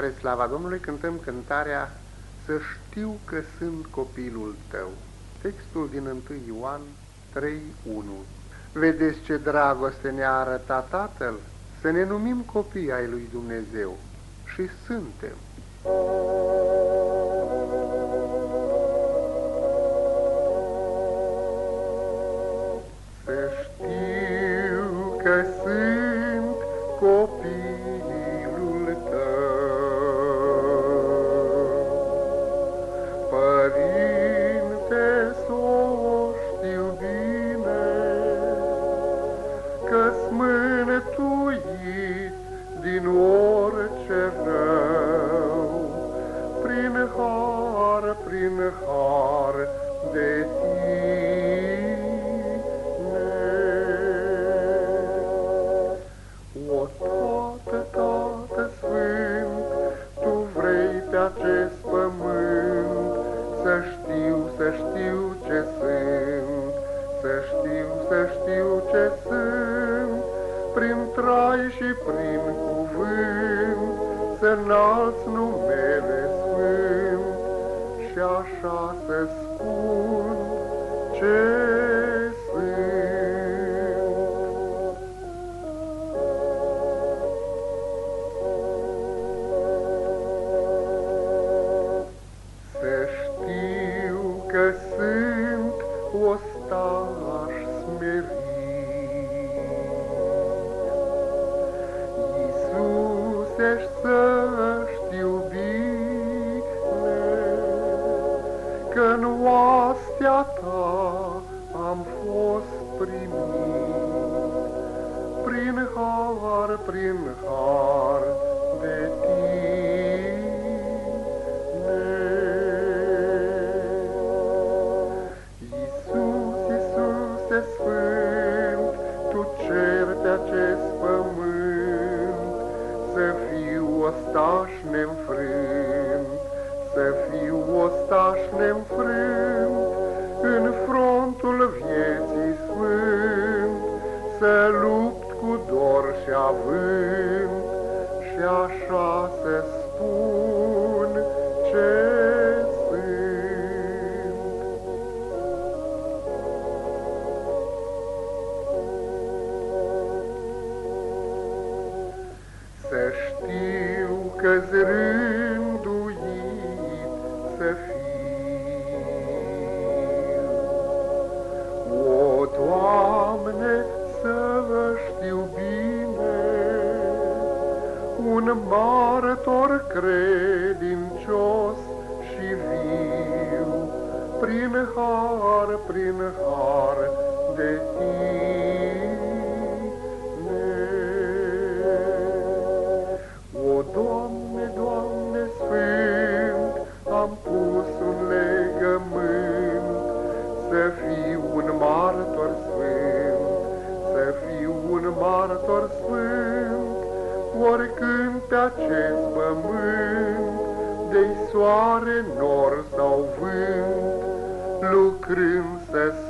Spre slava Domnului cântăm cântarea Să știu că sunt copilul tău. Textul din 1 Ioan 3.1 Vedeți ce dragoste ne-a arătat Tatăl? Să ne numim copii ai lui Dumnezeu. Și suntem. Să din orice rău, Prin har, prin har de tine. O, Tată, Tată Sfânt, Tu vrei pe acest pământ Să știu, să știu ce sunt, Să știu, să știu ce sunt, Prin trai și prin cuvânt, Să înalți numele Sfânt. Și așa să spun ce Iisuse, să știu bine că în oastea ta am fost primit. Prin har, prin har ostaș neînfrânt, Să fiu ostaș neînfrânt, În frontul vieții sfânt, Să lupt cu dor și avânt, Și așa să spun ce sunt. Să știu că-ți rânduit să fiu. O, Doamne, să știu bine, un martor credincios și viu, prin har, prin har de tine. Să fiu un martor sfânt, să fiu un martor sfânt, Oricând pe acest pământ, de soare, nor sau vânt, Lucrând să spun ce